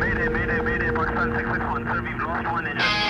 Mayday, mayday, mayday, Pakistan 661, sir, we've lost one engine.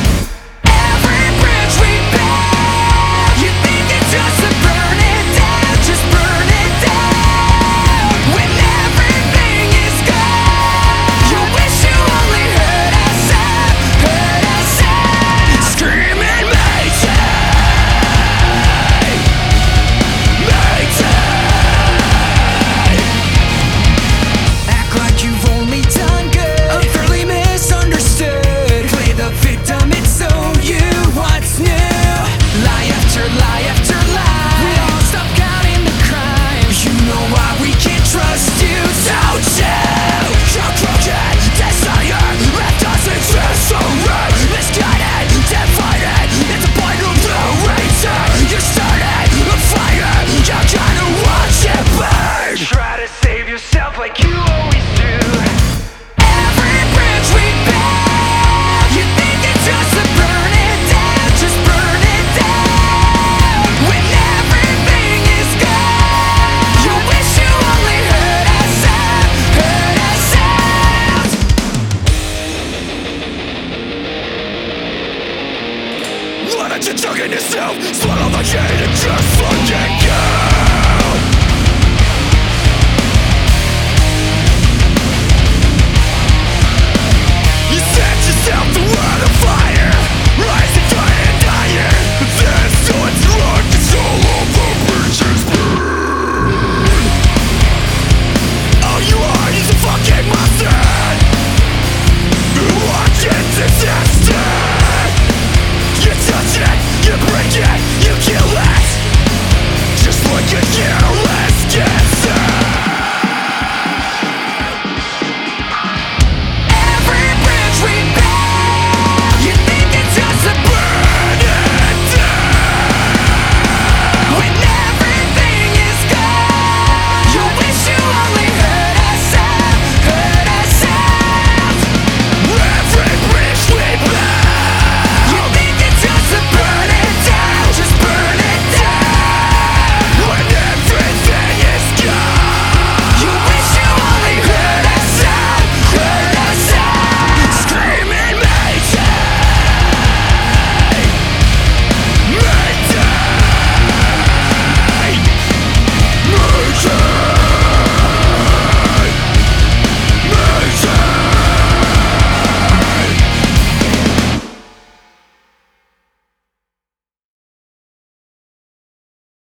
yourself. Swallow the hate and just forget